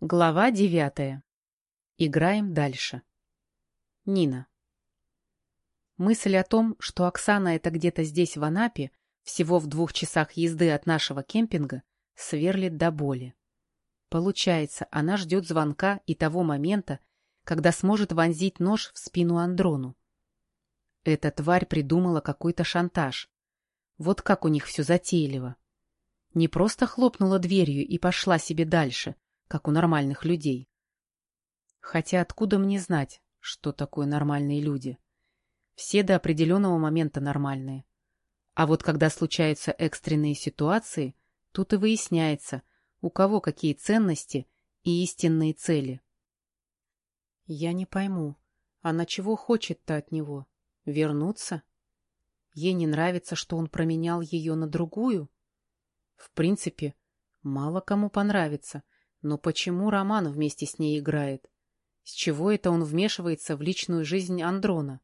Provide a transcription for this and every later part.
Глава девятая. Играем дальше. Нина. Мысль о том, что Оксана это где-то здесь, в Анапе, всего в двух часах езды от нашего кемпинга, сверлит до боли. Получается, она ждет звонка и того момента, когда сможет вонзить нож в спину Андрону. Эта тварь придумала какой-то шантаж. Вот как у них все затейливо. Не просто хлопнула дверью и пошла себе дальше — как у нормальных людей. Хотя откуда мне знать, что такое нормальные люди? Все до определенного момента нормальные. А вот когда случаются экстренные ситуации, тут и выясняется, у кого какие ценности и истинные цели. Я не пойму, она чего хочет-то от него? Вернуться? Ей не нравится, что он променял ее на другую? В принципе, мало кому понравится — но почему Роман вместе с ней играет? С чего это он вмешивается в личную жизнь Андрона?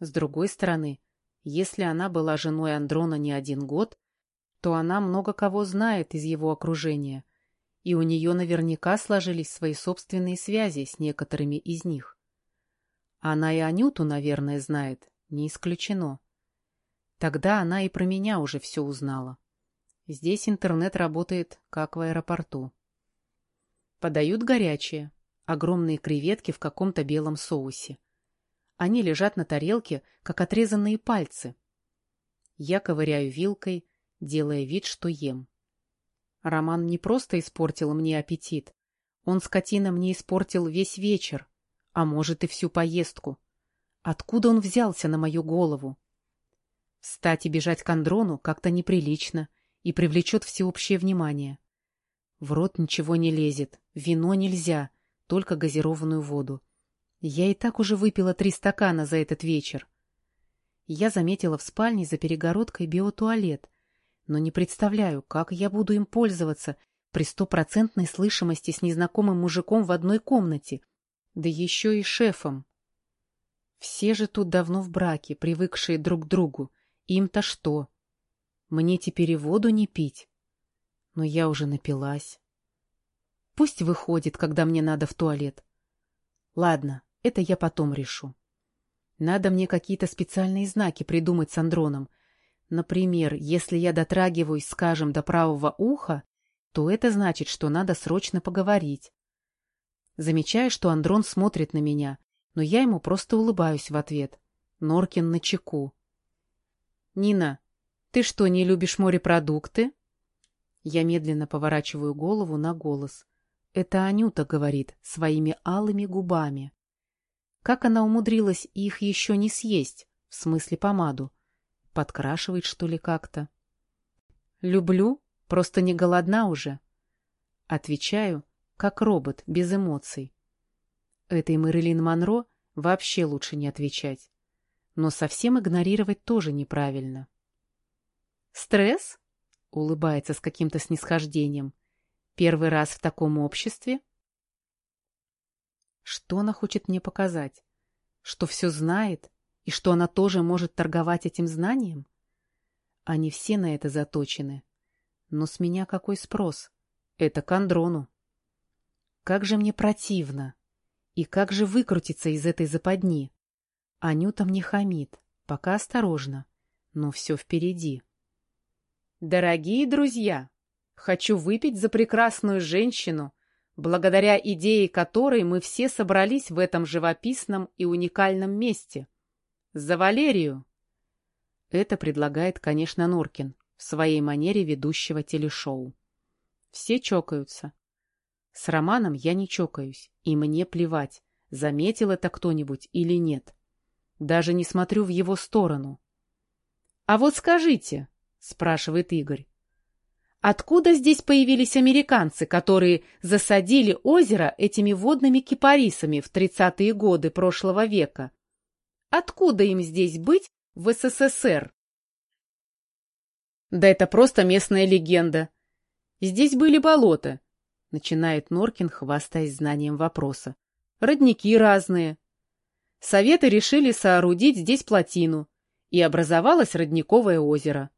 С другой стороны, если она была женой Андрона не один год, то она много кого знает из его окружения, и у нее наверняка сложились свои собственные связи с некоторыми из них. Она и Анюту, наверное, знает, не исключено. Тогда она и про меня уже все узнала. Здесь интернет работает, как в аэропорту. Подают горячие. Огромные креветки в каком-то белом соусе. Они лежат на тарелке, как отрезанные пальцы. Я ковыряю вилкой, делая вид, что ем. Роман не просто испортил мне аппетит. Он, скотина, мне испортил весь вечер, а может и всю поездку. Откуда он взялся на мою голову? Встать и бежать к Андрону как-то неприлично и привлечет всеобщее внимание. В рот ничего не лезет, вино нельзя, только газированную воду. Я и так уже выпила три стакана за этот вечер. Я заметила в спальне за перегородкой биотуалет, но не представляю, как я буду им пользоваться при стопроцентной слышимости с незнакомым мужиком в одной комнате, да еще и шефом. Все же тут давно в браке, привыкшие друг к другу. Им-то что? Мне теперь и воду не пить? Но я уже напилась. Пусть выходит, когда мне надо в туалет. Ладно, это я потом решу. Надо мне какие-то специальные знаки придумать с Андроном. Например, если я дотрагиваюсь, скажем, до правого уха, то это значит, что надо срочно поговорить. Замечаю, что Андрон смотрит на меня, но я ему просто улыбаюсь в ответ. Норкин на чеку. — Нина, ты что, не любишь морепродукты? Я медленно поворачиваю голову на голос. Это Анюта говорит своими алыми губами. Как она умудрилась их еще не съесть, в смысле помаду? Подкрашивает, что ли, как-то? Люблю, просто не голодна уже. Отвечаю, как робот, без эмоций. Этой Мэрилин Монро вообще лучше не отвечать. Но совсем игнорировать тоже неправильно. Стресс? Улыбается с каким-то снисхождением. Первый раз в таком обществе? Что она хочет мне показать? Что все знает? И что она тоже может торговать этим знанием? Они все на это заточены. Но с меня какой спрос? Это к Андрону. Как же мне противно! И как же выкрутиться из этой западни? Анюта мне хамит, пока осторожно, но все впереди. Дорогие друзья, хочу выпить за прекрасную женщину, благодаря идее которой мы все собрались в этом живописном и уникальном месте. За Валерию! Это предлагает, конечно, Норкин в своей манере ведущего телешоу. Все чокаются. С Романом я не чокаюсь, и мне плевать, заметил это кто-нибудь или нет. Даже не смотрю в его сторону. А вот скажите, спрашивает Игорь. Откуда здесь появились американцы, которые засадили озеро этими водными кипарисами в 30-е годы прошлого века? Откуда им здесь быть в СССР? Да это просто местная легенда. Здесь были болота, начинает Норкин, хвастаясь знанием вопроса. Родники разные. Советы решили соорудить здесь плотину, и образовалось родниковое озеро.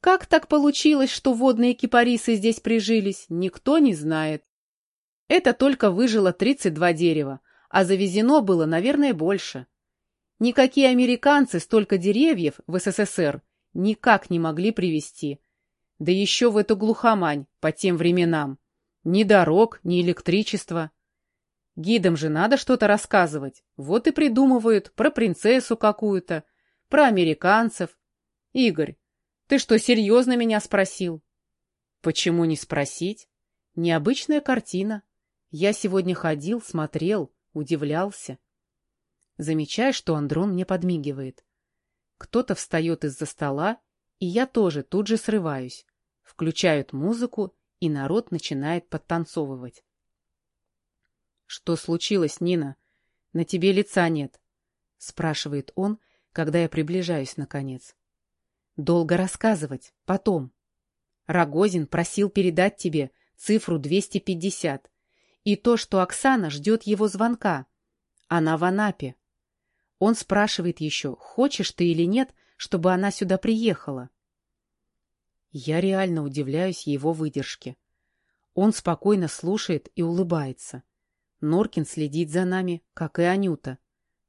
Как так получилось, что водные кипарисы здесь прижились, никто не знает. Это только выжило 32 дерева, а завезено было, наверное, больше. Никакие американцы столько деревьев в СССР никак не могли привезти. Да еще в эту глухомань по тем временам. Ни дорог, ни электричества. Гидам же надо что-то рассказывать. Вот и придумывают про принцессу какую-то, про американцев. Игорь, ты что, серьезно меня спросил? Почему не спросить? Необычная картина. Я сегодня ходил, смотрел, удивлялся. Замечаю, что Андрон мне подмигивает. Кто-то встает из-за стола, и я тоже тут же срываюсь. Включают музыку, и народ начинает подтанцовывать. «Что случилось, Нина? На тебе лица нет», — спрашивает он, когда я приближаюсь наконец. «Долго рассказывать, потом. Рогозин просил передать тебе цифру 250 и то, что Оксана ждет его звонка. Она в Анапе. Он спрашивает еще, хочешь ты или нет, чтобы она сюда приехала. Я реально удивляюсь его выдержке. Он спокойно слушает и улыбается. Норкин следит за нами, как и Анюта.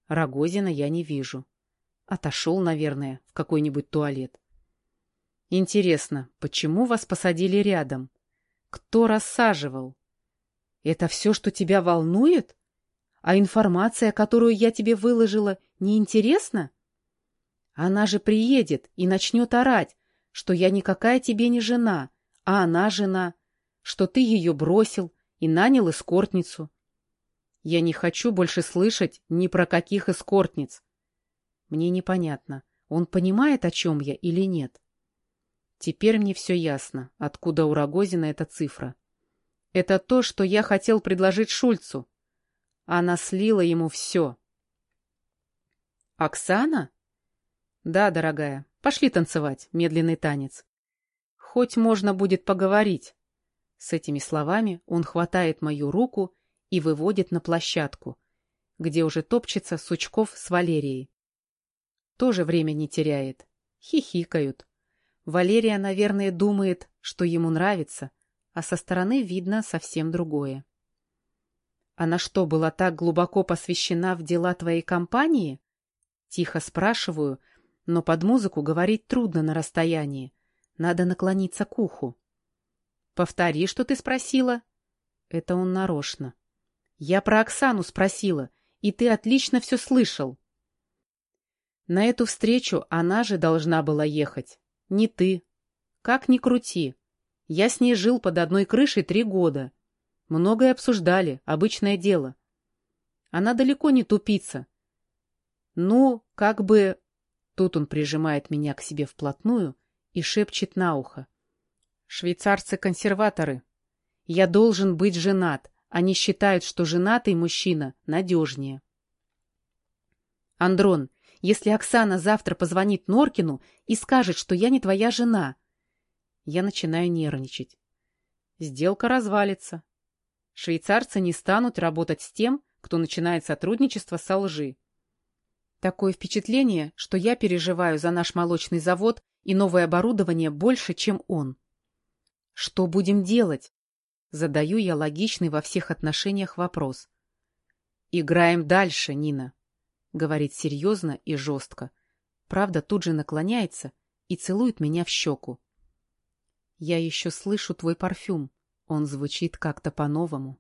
Рогозина я не вижу. Отошел, наверное, в какой-нибудь туалет. Интересно, почему вас посадили рядом? Кто рассаживал? Это все, что тебя волнует? А информация, которую я тебе выложила, неинтересна? Она же приедет и начнет орать, что я никакая тебе не жена, а она жена, что ты ее бросил и нанял эскортницу. Я не хочу больше слышать ни про каких эскортниц. Мне непонятно, он понимает, о чем я или нет. Теперь мне все ясно, откуда у Рогозина эта цифра. Это то, что я хотел предложить Шульцу. Она слила ему все. «Оксана?» «Да, дорогая, пошли танцевать, медленный танец. Хоть можно будет поговорить». С этими словами он хватает мою руку и выводит на площадку, где уже топчется Сучков с Валерией. Тоже время не теряет. Хихикают. Валерия, наверное, думает, что ему нравится, а со стороны видно совсем другое. Она что, была так глубоко посвящена в дела твоей компании? Тихо спрашиваю, но под музыку говорить трудно на расстоянии. Надо наклониться к уху. Повтори, что ты спросила. Это он нарочно. Я про Оксану спросила, и ты отлично все слышал. На эту встречу она же должна была ехать. Не ты. Как ни крути. Я с ней жил под одной крышей три года. Многое обсуждали, обычное дело. Она далеко не тупица. Ну, как бы... Тут он прижимает меня к себе вплотную и шепчет на ухо. Швейцарцы-консерваторы. Я должен быть женат. Они считают, что женатый мужчина надежнее. Андрон, если Оксана завтра позвонит Норкину и скажет, что я не твоя жена, я начинаю нервничать. Сделка развалится. Швейцарцы не станут работать с тем, кто начинает сотрудничество со лжи. Такое впечатление, что я переживаю за наш молочный завод и новое оборудование больше, чем он. Что будем делать? Задаю я логичный во всех отношениях вопрос. Играем дальше, Нина, говорит серьезно и жестко. Правда, тут же наклоняется и целует меня в щеку. Я еще слышу твой парфюм. Он звучит как-то по-новому.